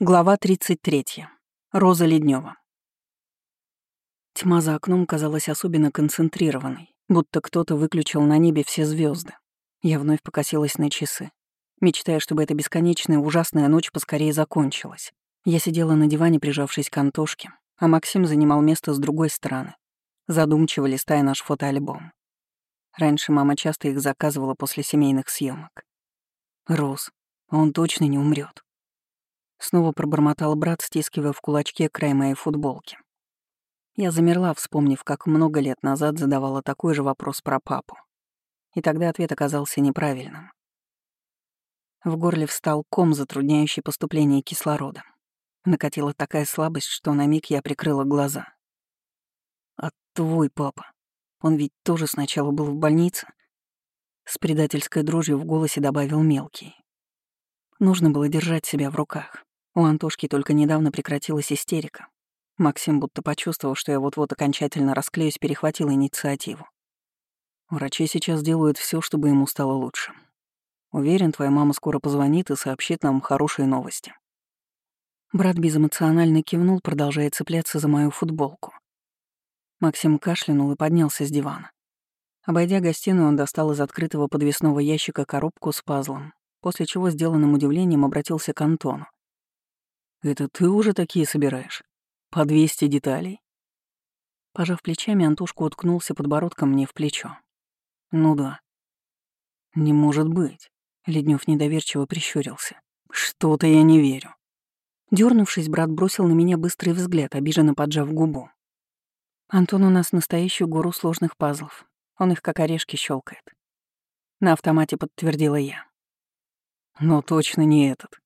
Глава 33. Роза Леднева. Тьма за окном казалась особенно концентрированной, будто кто-то выключил на небе все звезды. Я вновь покосилась на часы, мечтая, чтобы эта бесконечная ужасная ночь поскорее закончилась. Я сидела на диване, прижавшись к Антошке, а Максим занимал место с другой стороны, задумчиво листая наш фотоальбом. Раньше мама часто их заказывала после семейных съемок. «Роз, он точно не умрет. Снова пробормотал брат, стискивая в кулачке край моей футболки. Я замерла, вспомнив, как много лет назад задавала такой же вопрос про папу. И тогда ответ оказался неправильным. В горле встал ком, затрудняющий поступление кислорода. Накатила такая слабость, что на миг я прикрыла глаза. «А твой папа? Он ведь тоже сначала был в больнице?» С предательской дрожью в голосе добавил мелкий. Нужно было держать себя в руках. У Антошки только недавно прекратилась истерика. Максим, будто почувствовал, что я вот-вот окончательно расклеюсь, перехватил инициативу. Врачи сейчас делают все, чтобы ему стало лучше. Уверен, твоя мама скоро позвонит и сообщит нам хорошие новости. Брат безэмоционально кивнул, продолжая цепляться за мою футболку. Максим кашлянул и поднялся с дивана. Обойдя гостиную, он достал из открытого подвесного ящика коробку с пазлом, после чего сделанным удивлением обратился к Антону. Это ты уже такие собираешь? По 200 деталей?» Пожав плечами, Антошка уткнулся подбородком мне в плечо. «Ну да». «Не может быть», — Леднев недоверчиво прищурился. «Что-то я не верю». Дернувшись, брат бросил на меня быстрый взгляд, обиженно поджав губу. «Антон у нас настоящий гуру сложных пазлов. Он их как орешки щелкает. На автомате подтвердила я. «Но точно не этот»,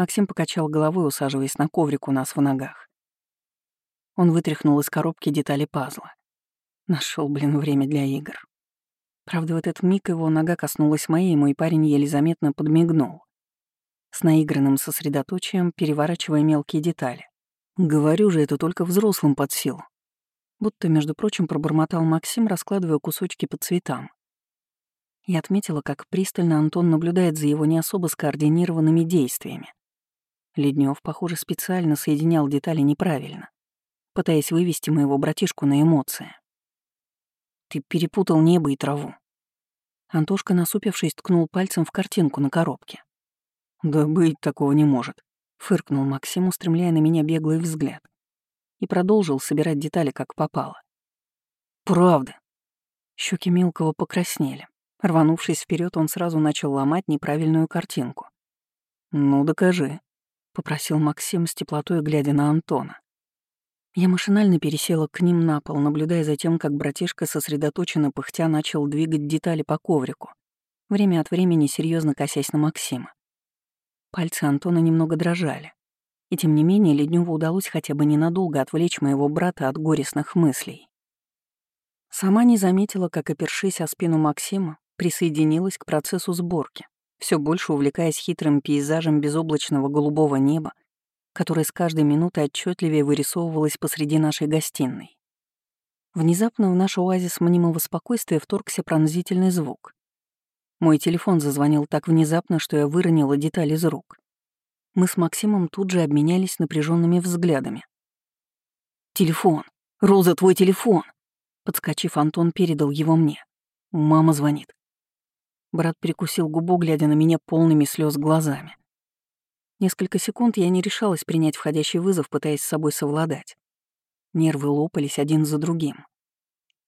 Максим покачал головой, усаживаясь на коврик у нас в ногах. Он вытряхнул из коробки детали пазла. Нашел, блин, время для игр. Правда, в этот миг его нога коснулась моей, и мой парень еле заметно подмигнул. С наигранным сосредоточием, переворачивая мелкие детали. Говорю же, это только взрослым под силу. Будто, между прочим, пробормотал Максим, раскладывая кусочки по цветам. Я отметила, как пристально Антон наблюдает за его не особо скоординированными действиями. Леднев, похоже, специально соединял детали неправильно, пытаясь вывести моего братишку на эмоции. «Ты перепутал небо и траву». Антошка, насупившись, ткнул пальцем в картинку на коробке. «Да быть такого не может», — фыркнул Максим, устремляя на меня беглый взгляд, и продолжил собирать детали, как попало. «Правда». Щеки мелкого покраснели. Рванувшись вперед, он сразу начал ломать неправильную картинку. «Ну, докажи», — попросил Максим с теплотой, глядя на Антона. Я машинально пересела к ним на пол, наблюдая за тем, как братишка сосредоточенно пыхтя начал двигать детали по коврику, время от времени серьезно косясь на Максима. Пальцы Антона немного дрожали, и тем не менее Ледневу удалось хотя бы ненадолго отвлечь моего брата от горестных мыслей. Сама не заметила, как, опершись о спину Максима, присоединилась к процессу сборки, все больше увлекаясь хитрым пейзажем безоблачного голубого неба, которое с каждой минутой отчетливее вырисовывалось посреди нашей гостиной. Внезапно в наш оазис мнимого спокойствия вторгся пронзительный звук. Мой телефон зазвонил так внезапно, что я выронила деталь из рук. Мы с Максимом тут же обменялись напряженными взглядами. «Телефон! Роза, твой телефон!» Подскочив, Антон передал его мне. «Мама звонит. Брат прикусил губу, глядя на меня полными слез глазами. Несколько секунд я не решалась принять входящий вызов, пытаясь с собой совладать. Нервы лопались один за другим.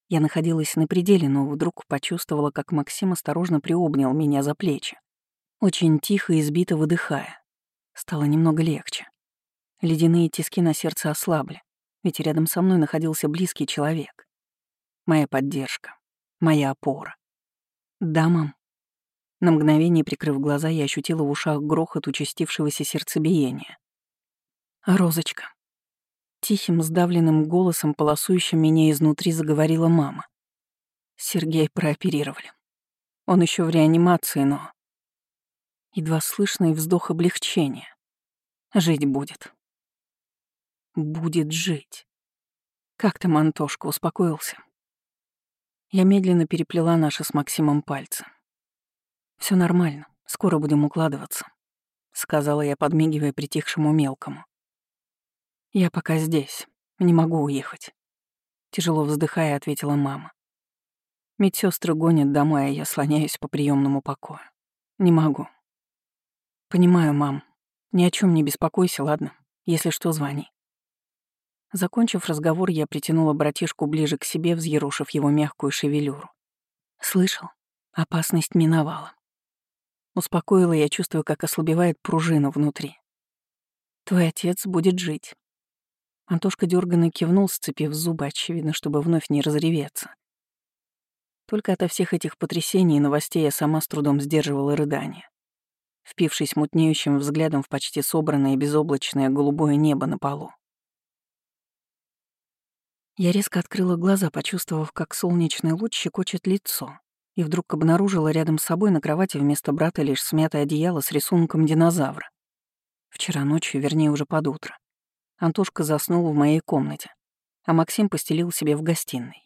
Я находилась на пределе, но вдруг почувствовала, как Максим осторожно приобнял меня за плечи. Очень тихо и избито выдыхая. Стало немного легче. Ледяные тиски на сердце ослабли, ведь рядом со мной находился близкий человек. Моя поддержка, моя опора. «Да, мам», на мгновение, прикрыв глаза, я ощутила в ушах грохот участившегося сердцебиения. «Розочка». Тихим, сдавленным голосом, полосующим меня изнутри, заговорила мама. Сергей прооперировали. Он еще в реанимации, но... Едва слышный вздох облегчения. Жить будет. Будет жить. Как там Антошка успокоился? Я медленно переплела наши с Максимом пальцы. Все нормально, скоро будем укладываться. — сказала я, подмигивая притихшему мелкому. «Я пока здесь, не могу уехать», — тяжело вздыхая, ответила мама. Медсестры гонят домой, а я слоняюсь по приемному покою. Не могу. Понимаю, мам. Ни о чем не беспокойся, ладно? Если что, звони. Закончив разговор, я притянула братишку ближе к себе, взъерушив его мягкую шевелюру. Слышал? Опасность миновала. Успокоила я, чувствую, как ослабевает пружина внутри. Твой отец будет жить. Антошка дёрганно кивнул, сцепив зубы, очевидно, чтобы вновь не разреветься. Только ото всех этих потрясений и новостей я сама с трудом сдерживала рыдание, впившись мутнеющим взглядом в почти собранное безоблачное голубое небо на полу. Я резко открыла глаза, почувствовав, как солнечный луч щекочет лицо, и вдруг обнаружила рядом с собой на кровати вместо брата лишь смятое одеяло с рисунком динозавра. Вчера ночью, вернее, уже под утро. Антошка заснул в моей комнате, а Максим постелил себе в гостиной.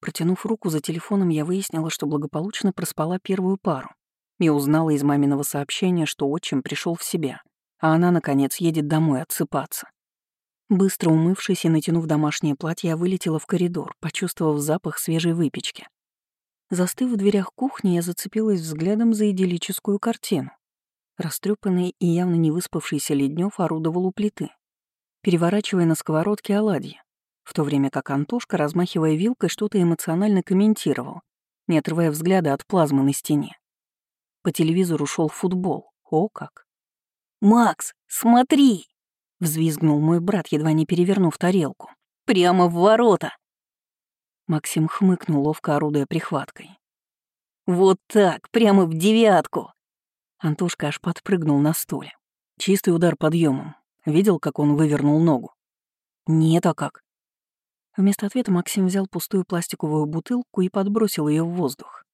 Протянув руку за телефоном, я выяснила, что благополучно проспала первую пару и узнала из маминого сообщения, что отчим пришел в себя, а она, наконец, едет домой отсыпаться. Быстро умывшись и натянув домашнее платье, я вылетела в коридор, почувствовав запах свежей выпечки. Застыв в дверях кухни, я зацепилась взглядом за идиллическую картину. Растрепанный и явно не выспавшийся Леднев орудовал у плиты, переворачивая на сковородке оладьи, в то время как Антошка, размахивая вилкой, что-то эмоционально комментировал, не отрывая взгляда от плазмы на стене. По телевизору шел футбол. О как! «Макс, смотри!» — взвизгнул мой брат, едва не перевернув тарелку. «Прямо в ворота!» Максим хмыкнул, ловко орудуя прихваткой. «Вот так, прямо в девятку!» Антошка аж подпрыгнул на стуле. Чистый удар подъемом. Видел, как он вывернул ногу? «Нет, а как?» Вместо ответа Максим взял пустую пластиковую бутылку и подбросил ее в воздух.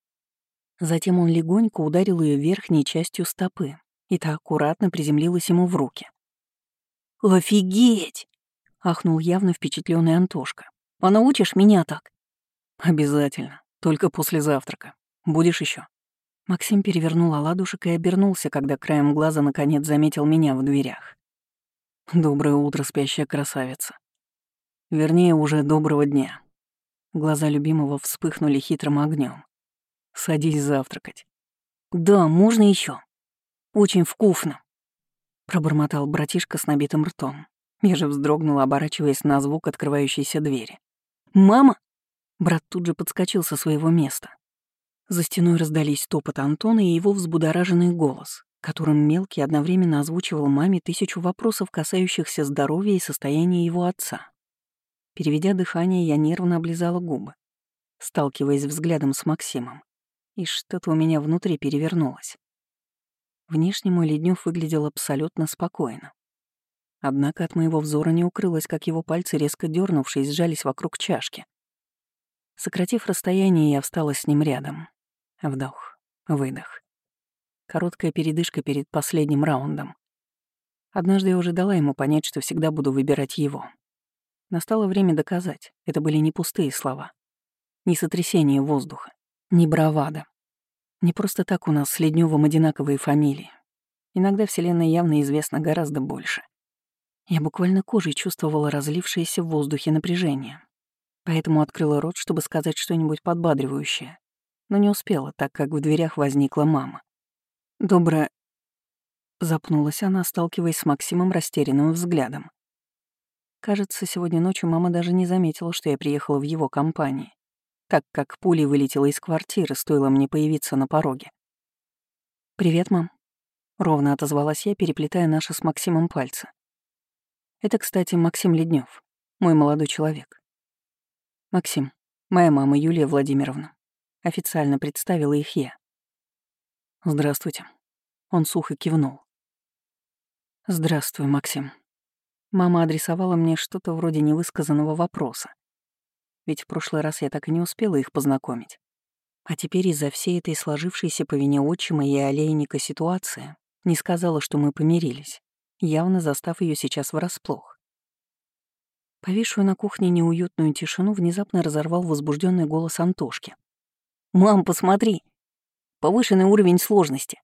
Затем он легонько ударил ее верхней частью стопы, и та аккуратно приземлилась ему в руки. «Офигеть!» — ахнул явно впечатленный Антошка. «А научишь меня так?» «Обязательно. Только после завтрака. Будешь еще? Максим перевернул оладушек и обернулся, когда краем глаза наконец заметил меня в дверях. «Доброе утро, спящая красавица. Вернее, уже доброго дня». Глаза любимого вспыхнули хитрым огнем. «Садись завтракать». «Да, можно еще. Очень вкусно», — пробормотал братишка с набитым ртом. Я же вздрогнула, оборачиваясь на звук открывающейся двери. «Мама!» Брат тут же подскочил со своего места. За стеной раздались топот Антона и его взбудораженный голос, которым мелкий одновременно озвучивал маме тысячу вопросов, касающихся здоровья и состояния его отца. Переведя дыхание, я нервно облизала губы, сталкиваясь взглядом с Максимом, и что-то у меня внутри перевернулось. Внешне мой Леднев выглядел абсолютно спокойно. Однако от моего взора не укрылось, как его пальцы, резко дернувшись, сжались вокруг чашки. Сократив расстояние, я встала с ним рядом. Вдох, выдох. Короткая передышка перед последним раундом. Однажды я уже дала ему понять, что всегда буду выбирать его. Настало время доказать, это были не пустые слова. Не сотрясение воздуха, не бравада. Не просто так у нас с Леднёвым одинаковые фамилии. Иногда Вселенная явно известна гораздо больше. Я буквально кожей чувствовала разлившееся в воздухе напряжение поэтому открыла рот, чтобы сказать что-нибудь подбадривающее, но не успела, так как в дверях возникла мама. «Доброе...» Запнулась она, сталкиваясь с Максимом растерянным взглядом. Кажется, сегодня ночью мама даже не заметила, что я приехала в его компании, так как пулей вылетела из квартиры, стоило мне появиться на пороге. «Привет, мам», — ровно отозвалась я, переплетая наши с Максимом пальцы. «Это, кстати, Максим Леднев, мой молодой человек. Максим, моя мама Юлия Владимировна. Официально представила их я. Здравствуйте. Он сухо кивнул. Здравствуй, Максим. Мама адресовала мне что-то вроде невысказанного вопроса. Ведь в прошлый раз я так и не успела их познакомить. А теперь из-за всей этой сложившейся по вине отчима и олейника ситуации не сказала, что мы помирились, явно застав ее сейчас врасплох. Повисшую на кухне неуютную тишину внезапно разорвал возбужденный голос Антошки. «Мам, посмотри! Повышенный уровень сложности.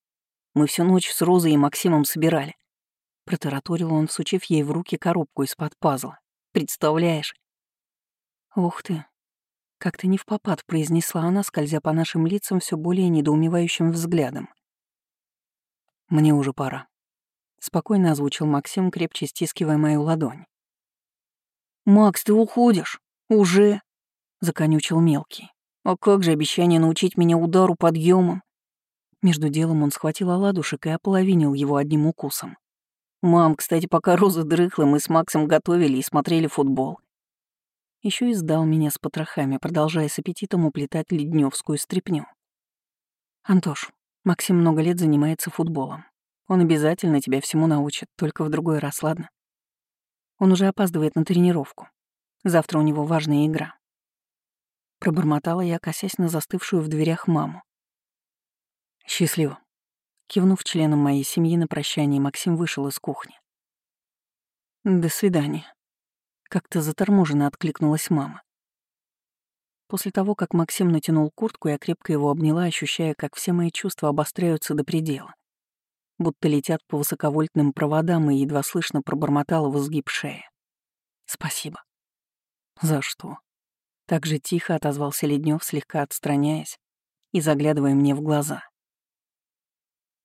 Мы всю ночь с Розой и Максимом собирали. Протараторил он, сучив ей в руки коробку из-под пазла. Представляешь? Ух ты. Как-то не в попад произнесла она, скользя по нашим лицам все более недоумевающим взглядом. Мне уже пора. Спокойно озвучил Максим, крепче стискивая мою ладонь. «Макс, ты уходишь? Уже?» — законючил мелкий. «А как же обещание научить меня удару подъемом? Между делом он схватил оладушек и ополовинил его одним укусом. «Мам, кстати, пока Роза дрыхла, мы с Максом готовили и смотрели футбол». Еще и сдал меня с потрохами, продолжая с аппетитом уплетать ледневскую стряпню. «Антош, Максим много лет занимается футболом. Он обязательно тебя всему научит, только в другой раз, ладно? Он уже опаздывает на тренировку. Завтра у него важная игра». Пробормотала я, косясь на застывшую в дверях маму. «Счастливо». Кивнув членом моей семьи на прощание, Максим вышел из кухни. «До свидания». Как-то заторможенно откликнулась мама. После того, как Максим натянул куртку, я крепко его обняла, ощущая, как все мои чувства обостряются до предела. Будто летят по высоковольтным проводам и едва слышно пробормотала в изгиб шеи. «Спасибо». «За что?» Так же тихо отозвался Леднев, слегка отстраняясь и заглядывая мне в глаза.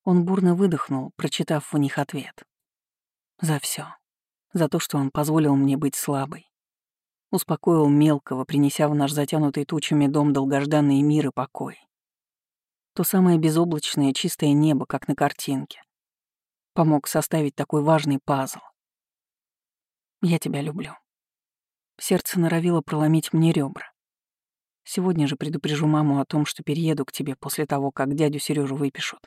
Он бурно выдохнул, прочитав в них ответ. За все, За то, что он позволил мне быть слабой. Успокоил мелкого, принеся в наш затянутый тучами дом долгожданный мир и покой. То самое безоблачное чистое небо, как на картинке. Помог составить такой важный пазл. Я тебя люблю. Сердце норовило проломить мне ребра. Сегодня же предупрежу маму о том, что перееду к тебе после того, как дядю Сережу выпишут.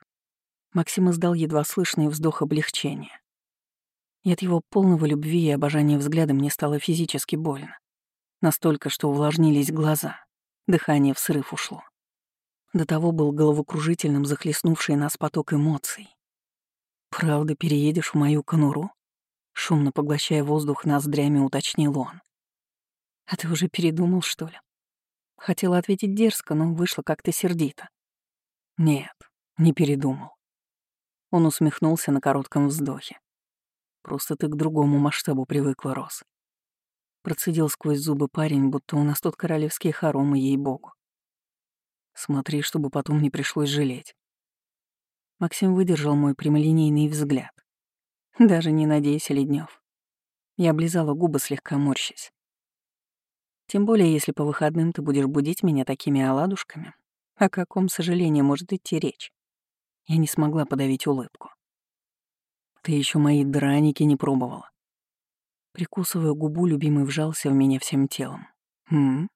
Максим издал едва слышный вздох облегчения. И от его полного любви и обожания взгляда мне стало физически больно. Настолько, что увлажнились глаза. Дыхание в срыв ушло. До того был головокружительным захлестнувший нас поток эмоций. «Правда, переедешь в мою конуру?» Шумно поглощая воздух ноздрями, уточнил он. «А ты уже передумал, что ли?» Хотела ответить дерзко, но вышло как-то сердито. «Нет, не передумал. Он усмехнулся на коротком вздохе. «Просто ты к другому масштабу привыкла, Рос». Процедил сквозь зубы парень, будто у нас тут королевские хоромы, ей-богу. «Смотри, чтобы потом не пришлось жалеть». Максим выдержал мой прямолинейный взгляд. «Даже не надейся, Леднев. Я облизала губы, слегка морщась. Тем более, если по выходным ты будешь будить меня такими оладушками, о каком сожалении может идти речь? Я не смогла подавить улыбку. «Ты еще мои драники не пробовала». Прикусывая губу, любимый вжался в меня всем телом. «М?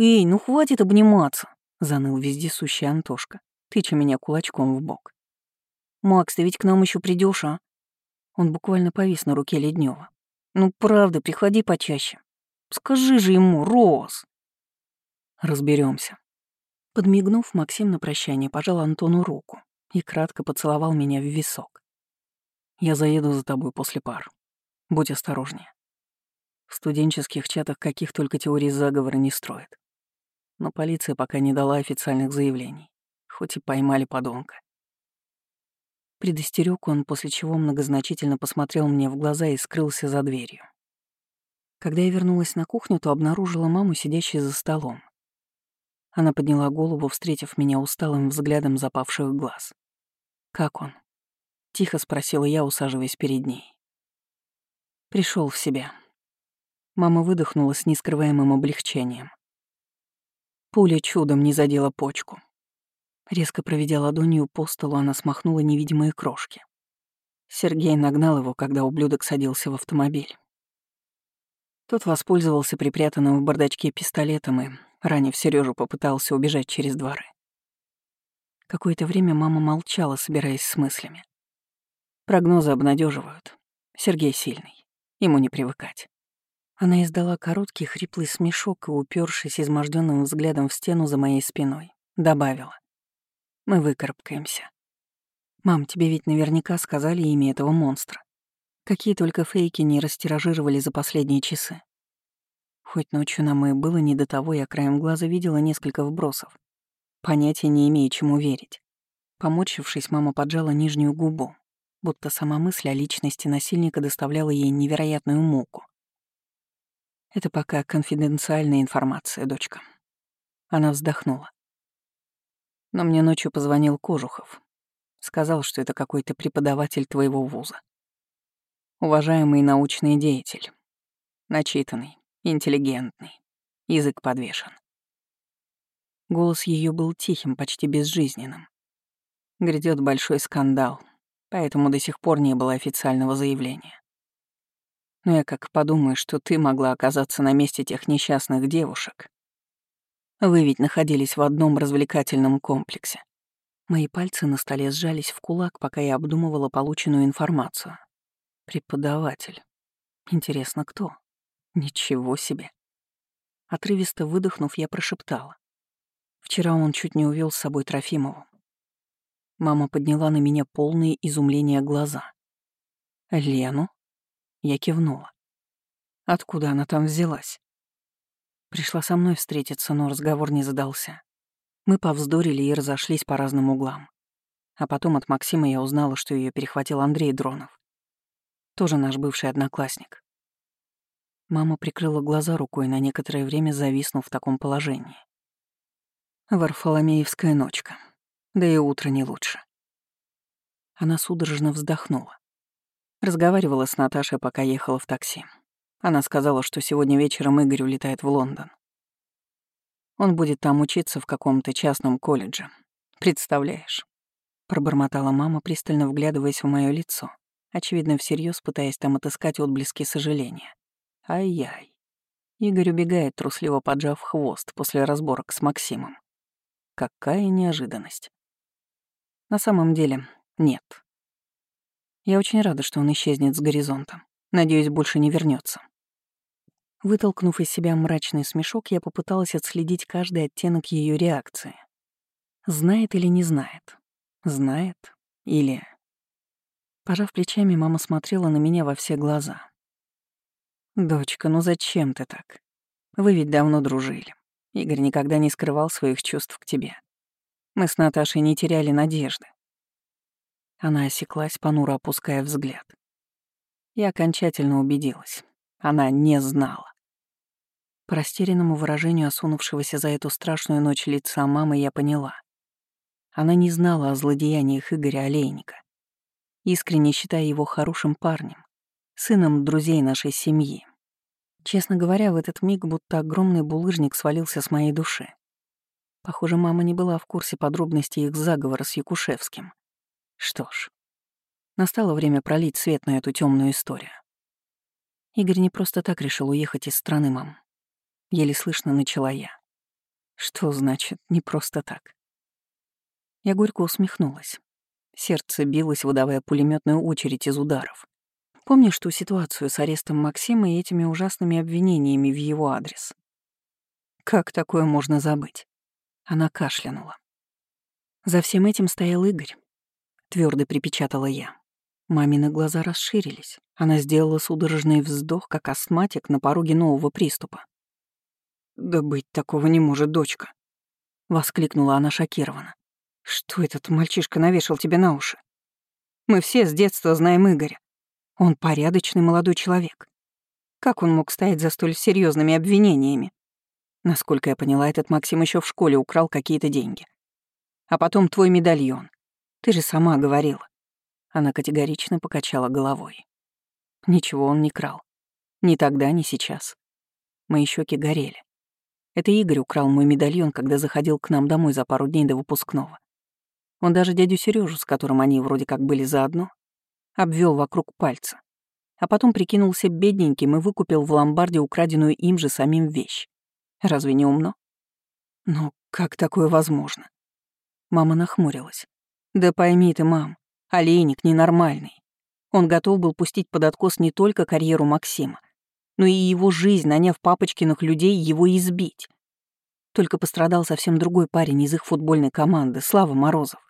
Эй, ну хватит обниматься!» — заныл вездесущий Антошка, тыча меня кулачком в бок. «Макс, ты ведь к нам еще придешь, а?» Он буквально повис на руке Леднева. «Ну правда, приходи почаще. Скажи же ему, Роз!» Разберемся. Подмигнув, Максим на прощание пожал Антону руку и кратко поцеловал меня в висок. «Я заеду за тобой после пар. Будь осторожнее. В студенческих чатах каких только теорий заговора не строят. Но полиция пока не дала официальных заявлений, хоть и поймали подонка. Предостерег он, после чего многозначительно посмотрел мне в глаза и скрылся за дверью. Когда я вернулась на кухню, то обнаружила маму, сидящей за столом. Она подняла голову, встретив меня усталым взглядом запавших глаз. «Как он?» — тихо спросила я, усаживаясь перед ней. Пришел в себя. Мама выдохнула с нескрываемым облегчением. Пуля чудом не задела почку. Резко проведя ладонью по столу, она смахнула невидимые крошки. Сергей нагнал его, когда ублюдок садился в автомобиль. Тот воспользовался припрятанным в бардачке пистолетом и, ранив Сережу, попытался убежать через дворы. Какое-то время мама молчала, собираясь с мыслями. Прогнозы обнадеживают. Сергей сильный. Ему не привыкать. Она издала короткий хриплый смешок и, упершись изможденным взглядом в стену за моей спиной, добавила. «Мы выкарабкаемся. Мам, тебе ведь наверняка сказали имя этого монстра. Какие только фейки не растиражировали за последние часы. Хоть ночью нам и было не до того, я краем глаза видела несколько вбросов. Понятия не имею, чему верить. Поморщившись, мама поджала нижнюю губу, будто сама мысль о личности насильника доставляла ей невероятную муку. «Это пока конфиденциальная информация, дочка». Она вздохнула. Но мне ночью позвонил Кожухов. Сказал, что это какой-то преподаватель твоего вуза. Уважаемый научный деятель. Начитанный, интеллигентный. Язык подвешен. Голос ее был тихим, почти безжизненным. Грядет большой скандал, поэтому до сих пор не было официального заявления. Но я как подумаю, что ты могла оказаться на месте тех несчастных девушек. Вы ведь находились в одном развлекательном комплексе. Мои пальцы на столе сжались в кулак, пока я обдумывала полученную информацию. Преподаватель. Интересно, кто? Ничего себе. Отрывисто выдохнув, я прошептала. Вчера он чуть не увел с собой Трофимову. Мама подняла на меня полные изумления глаза. «Лену?» Я кивнула. Откуда она там взялась? Пришла со мной встретиться, но разговор не задался. Мы повздорили и разошлись по разным углам. А потом от Максима я узнала, что ее перехватил Андрей Дронов. Тоже наш бывший одноклассник. Мама прикрыла глаза рукой на некоторое время, зависнув в таком положении. Варфоломеевская ночка. Да и утро не лучше. Она судорожно вздохнула. Разговаривала с Наташей, пока ехала в такси. Она сказала, что сегодня вечером Игорь улетает в Лондон. Он будет там учиться в каком-то частном колледже. Представляешь?» Пробормотала мама, пристально вглядываясь в мое лицо, очевидно, всерьез пытаясь там отыскать отблески сожаления. Ай-яй. Игорь убегает, трусливо поджав хвост после разборок с Максимом. Какая неожиданность. На самом деле, нет. Я очень рада, что он исчезнет с горизонта. Надеюсь, больше не вернется. Вытолкнув из себя мрачный смешок, я попыталась отследить каждый оттенок ее реакции. Знает или не знает? Знает или... Пожав плечами, мама смотрела на меня во все глаза. «Дочка, ну зачем ты так? Вы ведь давно дружили. Игорь никогда не скрывал своих чувств к тебе. Мы с Наташей не теряли надежды». Она осеклась, понуро опуская взгляд. Я окончательно убедилась. Она не знала. По растерянному выражению осунувшегося за эту страшную ночь лица мамы я поняла. Она не знала о злодеяниях Игоря Олейника, искренне считая его хорошим парнем, сыном друзей нашей семьи. Честно говоря, в этот миг будто огромный булыжник свалился с моей души. Похоже, мама не была в курсе подробностей их заговора с Якушевским. Что ж, Настало время пролить свет на эту темную историю. Игорь не просто так решил уехать из страны, мам. Еле слышно начала я. Что значит «не просто так»? Я горько усмехнулась. Сердце билось, выдавая пулеметную очередь из ударов. Помнишь ту ситуацию с арестом Максима и этими ужасными обвинениями в его адрес? Как такое можно забыть? Она кашлянула. За всем этим стоял Игорь. Твердо припечатала я. Мамины глаза расширились. Она сделала судорожный вздох, как астматик на пороге нового приступа. «Да быть такого не может, дочка!» — воскликнула она шокированно. «Что этот мальчишка навешал тебе на уши? Мы все с детства знаем Игоря. Он порядочный молодой человек. Как он мог стоять за столь серьезными обвинениями? Насколько я поняла, этот Максим еще в школе украл какие-то деньги. А потом твой медальон. Ты же сама говорила. Она категорично покачала головой. Ничего он не крал. Ни тогда, ни сейчас. Мои щеки горели. Это Игорь украл мой медальон, когда заходил к нам домой за пару дней до выпускного. Он даже дядю Сережу, с которым они вроде как были заодно, обвел вокруг пальца. А потом прикинулся бедненьким и выкупил в ломбарде украденную им же самим вещь. Разве не умно? Но как такое возможно? Мама нахмурилась. Да пойми ты, мам, Олейник ненормальный. Он готов был пустить под откос не только карьеру Максима, но и его жизнь, наняв папочкиных людей его избить. Только пострадал совсем другой парень из их футбольной команды, Слава Морозов.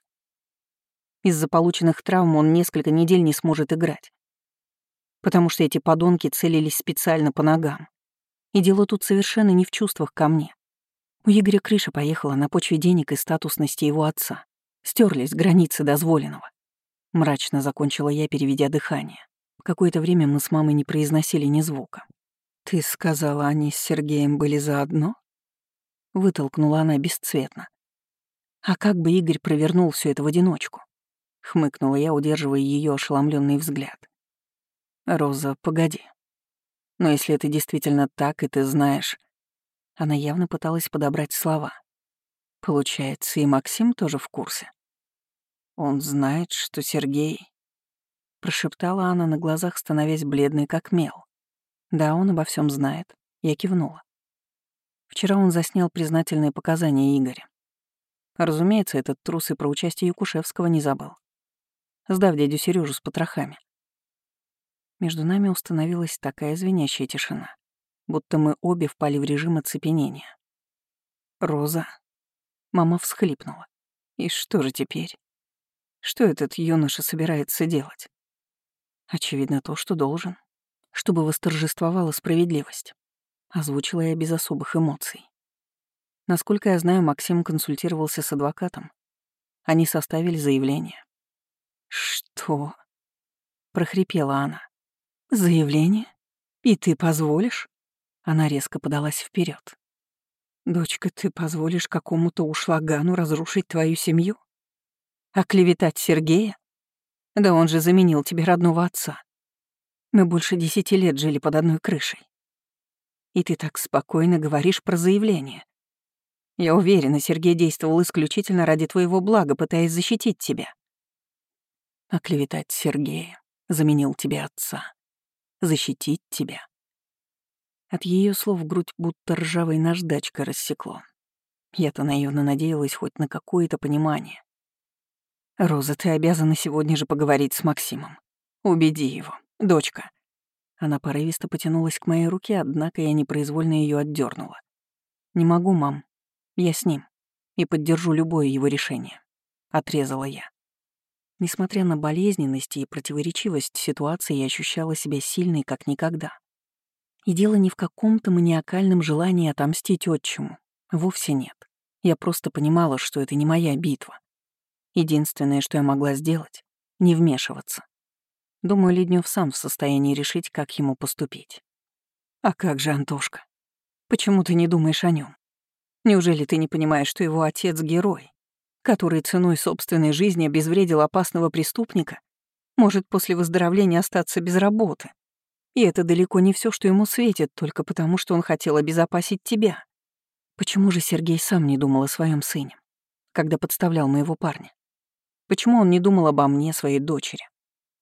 Из-за полученных травм он несколько недель не сможет играть. Потому что эти подонки целились специально по ногам. И дело тут совершенно не в чувствах ко мне. У Игоря крыша поехала на почве денег и статусности его отца. Стерлись границы дозволенного. Мрачно закончила я, переведя дыхание. Какое-то время мы с мамой не произносили ни звука. «Ты сказала, они с Сергеем были заодно?» Вытолкнула она бесцветно. «А как бы Игорь провернул все это в одиночку?» Хмыкнула я, удерживая ее ошеломленный взгляд. «Роза, погоди. Но если это действительно так, и ты знаешь...» Она явно пыталась подобрать слова. Получается, и Максим тоже в курсе. Он знает, что Сергей... Прошептала она на глазах, становясь бледной, как мел. Да, он обо всем знает. Я кивнула. Вчера он заснял признательные показания Игоря. Разумеется, этот трус и про участие Якушевского не забыл. Сдав дядю Сережу с потрохами. Между нами установилась такая звенящая тишина, будто мы обе впали в режим оцепенения. «Роза». Мама всхлипнула. «И что же теперь? Что этот юноша собирается делать?» Очевидно, то, что должен, чтобы восторжествовала справедливость. Озвучила я без особых эмоций. Насколько я знаю, Максим консультировался с адвокатом. Они составили заявление. «Что?» — прохрипела она. «Заявление? И ты позволишь?» Она резко подалась вперед. «Дочка, ты позволишь какому-то ушлагану разрушить твою семью? Оклеветать Сергея? Да он же заменил тебе родного отца. Мы больше десяти лет жили под одной крышей. И ты так спокойно говоришь про заявление. Я уверена, Сергей действовал исключительно ради твоего блага, пытаясь защитить тебя. Оклеветать Сергея, заменил тебе отца защитить тебя. От ее слов грудь будто ржавой наждачкой рассекло. Я-то наивно надеялась хоть на какое-то понимание. «Роза, ты обязана сегодня же поговорить с Максимом. Убеди его, дочка». Она порывисто потянулась к моей руке, однако я непроизвольно ее отдернула. «Не могу, мам. Я с ним. И поддержу любое его решение», — отрезала я. Несмотря на болезненность и противоречивость ситуации, я ощущала себя сильной, как никогда. И дело не в каком-то маниакальном желании отомстить отчиму. Вовсе нет. Я просто понимала, что это не моя битва. Единственное, что я могла сделать — не вмешиваться. Думаю, Леднев сам в состоянии решить, как ему поступить. А как же Антошка? Почему ты не думаешь о нем? Неужели ты не понимаешь, что его отец — герой? который ценой собственной жизни обезвредил опасного преступника, может после выздоровления остаться без работы. И это далеко не все, что ему светит, только потому, что он хотел обезопасить тебя. Почему же Сергей сам не думал о своем сыне, когда подставлял моего парня? Почему он не думал обо мне, своей дочери,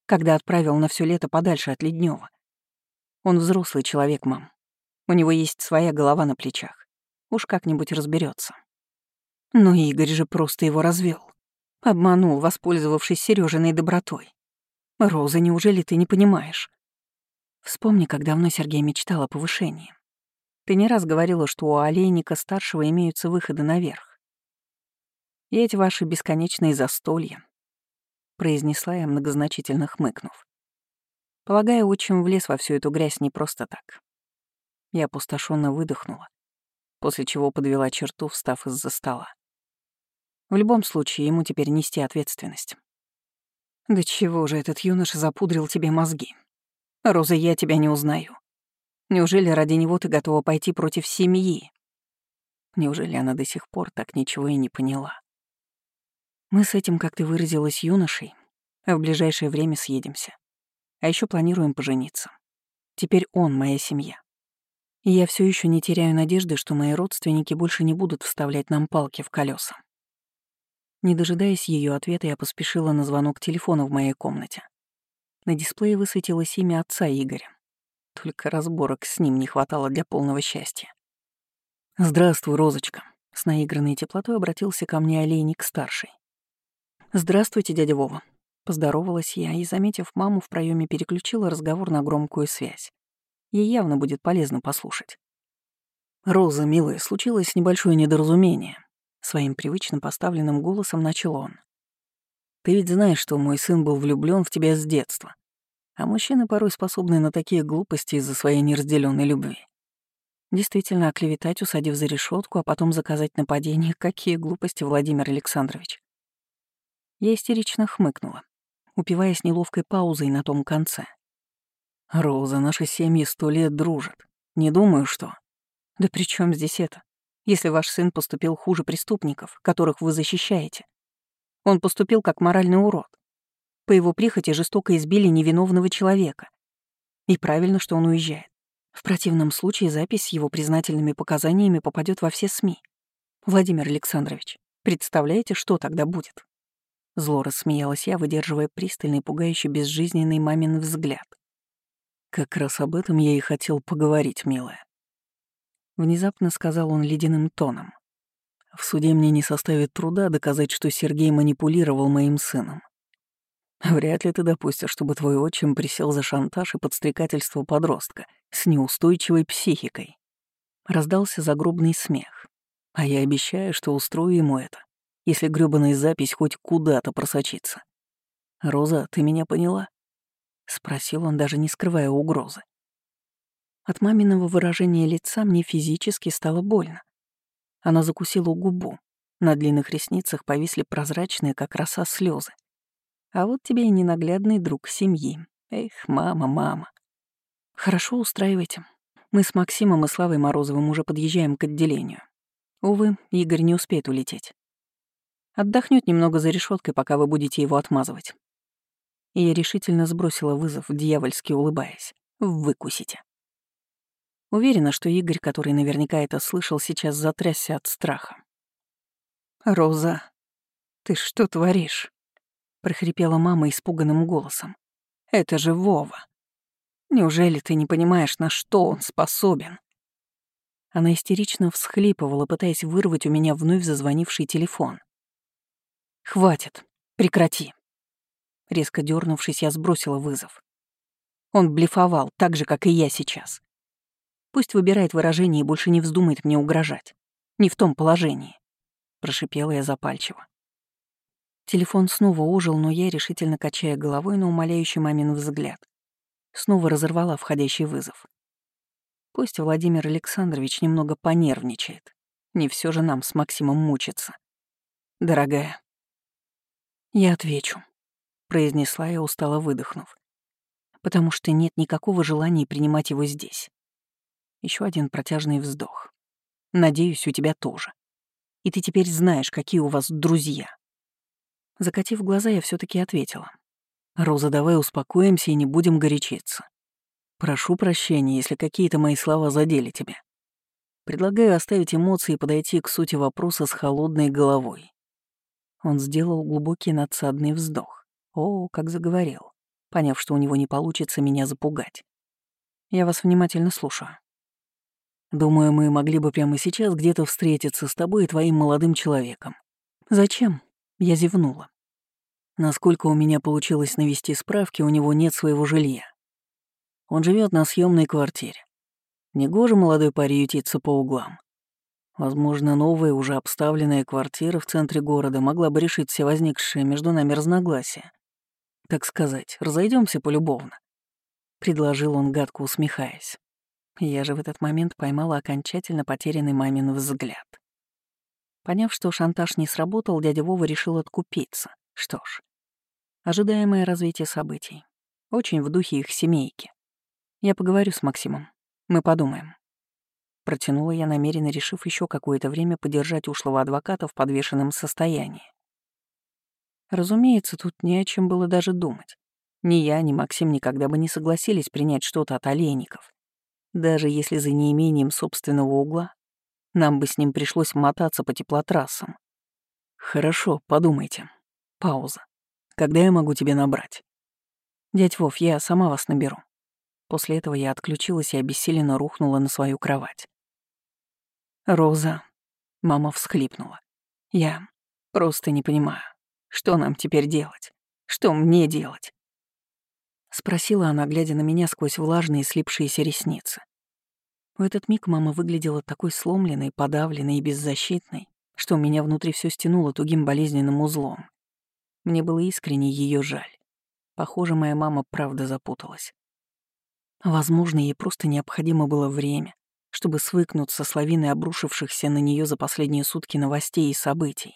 когда отправил на все лето подальше от Леднева? Он взрослый человек, мам. У него есть своя голова на плечах. Уж как-нибудь разберется. Но Игорь же просто его развел, Обманул, воспользовавшись Сережиной добротой. Роза, неужели ты не понимаешь? Вспомни, как давно Сергей мечтал о повышении. Ты не раз говорила, что у Олейника-старшего имеются выходы наверх. И эти ваши бесконечные застолья, произнесла я, многозначительно хмыкнув. Полагаю, отчим влез во всю эту грязь не просто так. Я опустошенно выдохнула, после чего подвела черту, встав из-за стола. В любом случае, ему теперь нести ответственность. Да чего же этот юноша запудрил тебе мозги? Роза, я тебя не узнаю. Неужели ради него ты готова пойти против семьи? Неужели она до сих пор так ничего и не поняла? Мы с этим, как ты выразилась, юношей, а в ближайшее время съедемся. А еще планируем пожениться. Теперь он моя семья. И я все еще не теряю надежды, что мои родственники больше не будут вставлять нам палки в колеса. Не дожидаясь ее ответа, я поспешила на звонок телефона в моей комнате. На дисплее высветилось имя отца Игоря. Только разборок с ним не хватало для полного счастья. «Здравствуй, Розочка», — с наигранной теплотой обратился ко мне олейник-старший. «Здравствуйте, дядя Вова», — поздоровалась я и, заметив маму, в проеме переключила разговор на громкую связь. Ей явно будет полезно послушать. «Роза, милая, случилось небольшое недоразумение. Своим привычным поставленным голосом начал он. «Ты ведь знаешь, что мой сын был влюблен в тебя с детства. А мужчины порой способны на такие глупости из-за своей неразделенной любви. Действительно, оклеветать, усадив за решетку, а потом заказать нападение, какие глупости, Владимир Александрович. Я истерично хмыкнула, упиваясь неловкой паузой на том конце. «Роза, наши семьи сто лет дружат. Не думаю, что...» «Да при чем здесь это? Если ваш сын поступил хуже преступников, которых вы защищаете. Он поступил как моральный урод. По его прихоти жестоко избили невиновного человека. И правильно, что он уезжает. В противном случае запись с его признательными показаниями попадет во все СМИ. Владимир Александрович, представляете, что тогда будет? Зло рассмеялась я, выдерживая пристальный, пугающий безжизненный мамин взгляд. «Как раз об этом я и хотел поговорить, милая». Внезапно сказал он ледяным тоном. «В суде мне не составит труда доказать, что Сергей манипулировал моим сыном. Вряд ли ты допустишь, чтобы твой отчим присел за шантаж и подстрекательство подростка с неустойчивой психикой. Раздался загробный смех. А я обещаю, что устрою ему это, если грёбаная запись хоть куда-то просочится. «Роза, ты меня поняла?» — спросил он, даже не скрывая угрозы. От маминого выражения лица мне физически стало больно. Она закусила губу. На длинных ресницах повисли прозрачные, как роса, слезы. А вот тебе и ненаглядный друг семьи. Эх, мама, мама. Хорошо устраивайте. Мы с Максимом и Славой Морозовым уже подъезжаем к отделению. Увы, Игорь не успеет улететь. Отдохнет немного за решеткой, пока вы будете его отмазывать. И я решительно сбросила вызов, дьявольски улыбаясь. Выкусите. Уверена, что Игорь, который наверняка это слышал, сейчас затрясся от страха. «Роза, ты что творишь?» прохрипела мама испуганным голосом. «Это же Вова! Неужели ты не понимаешь, на что он способен?» Она истерично всхлипывала, пытаясь вырвать у меня вновь зазвонивший телефон. «Хватит, прекрати!» Резко дернувшись, я сбросила вызов. Он блефовал, так же, как и я сейчас. Пусть выбирает выражение и больше не вздумает мне угрожать. Не в том положении. Прошипела я запальчиво. Телефон снова ожил, но я, решительно качая головой на умоляющий мамин взгляд, снова разорвала входящий вызов. Пусть Владимир Александрович немного понервничает. Не все же нам с Максимом мучиться. Дорогая. Я отвечу, произнесла я, устало выдохнув. Потому что нет никакого желания принимать его здесь. Еще один протяжный вздох. Надеюсь, у тебя тоже. И ты теперь знаешь, какие у вас друзья. Закатив глаза, я все таки ответила. «Роза, давай успокоимся и не будем горячиться. Прошу прощения, если какие-то мои слова задели тебя. Предлагаю оставить эмоции и подойти к сути вопроса с холодной головой». Он сделал глубокий надсадный вздох. О, как заговорил, поняв, что у него не получится меня запугать. Я вас внимательно слушаю. Думаю, мы могли бы прямо сейчас где-то встретиться с тобой и твоим молодым человеком. Зачем? Я зевнула. Насколько у меня получилось навести справки, у него нет своего жилья. Он живет на съемной квартире. Негоже молодой паре ютиться по углам. Возможно, новая, уже обставленная квартира в центре города могла бы решить все возникшие между нами разногласия. Так сказать, разойдемся полюбовно. Предложил он, гадко усмехаясь. Я же в этот момент поймала окончательно потерянный мамин взгляд. Поняв, что шантаж не сработал, дядя Вова решил откупиться. Что ж, ожидаемое развитие событий. Очень в духе их семейки. Я поговорю с Максимом. Мы подумаем. Протянула я, намеренно решив еще какое-то время подержать ушлого адвоката в подвешенном состоянии. Разумеется, тут не о чем было даже думать. Ни я, ни Максим никогда бы не согласились принять что-то от олейников. Даже если за неимением собственного угла нам бы с ним пришлось мотаться по теплотрассам. Хорошо, подумайте. Пауза. Когда я могу тебе набрать? Дядь Вов, я сама вас наберу. После этого я отключилась и обессиленно рухнула на свою кровать. Роза. Мама всхлипнула. Я просто не понимаю, что нам теперь делать? Что мне делать? Спросила она, глядя на меня сквозь влажные слипшиеся ресницы. В этот миг мама выглядела такой сломленной, подавленной и беззащитной, что у меня внутри все стянуло тугим болезненным узлом. Мне было искренне ее жаль. Похоже, моя мама правда запуталась. Возможно, ей просто необходимо было время, чтобы свыкнуться с лавиной обрушившихся на нее за последние сутки новостей и событий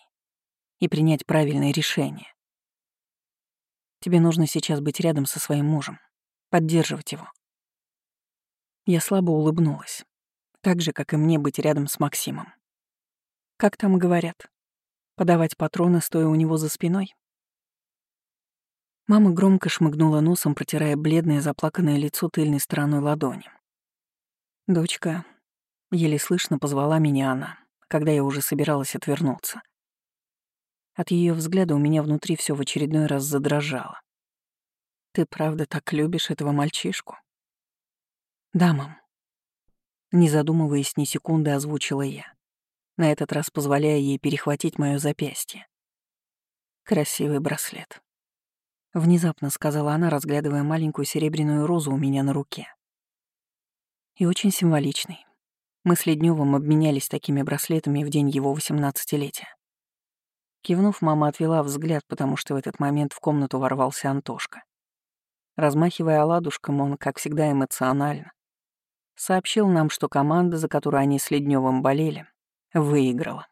и принять правильное решение, Тебе нужно сейчас быть рядом со своим мужем, поддерживать его. Я слабо улыбнулась, так же, как и мне быть рядом с Максимом. Как там говорят? Подавать патроны, стоя у него за спиной? Мама громко шмыгнула носом, протирая бледное заплаканное лицо тыльной стороной ладони. «Дочка», — еле слышно позвала меня она, когда я уже собиралась отвернуться. От ее взгляда у меня внутри все в очередной раз задрожало. «Ты правда так любишь этого мальчишку?» «Да, мам». Не задумываясь ни секунды, озвучила я, на этот раз позволяя ей перехватить мое запястье. Красивый браслет. Внезапно сказала она, разглядывая маленькую серебряную розу у меня на руке. И очень символичный. Мы с Ледневым обменялись такими браслетами в день его восемнадцатилетия. Кивнув, мама отвела взгляд, потому что в этот момент в комнату ворвался Антошка. Размахивая оладушком, он, как всегда, эмоционально сообщил нам, что команда, за которую они с Ледневым болели, выиграла.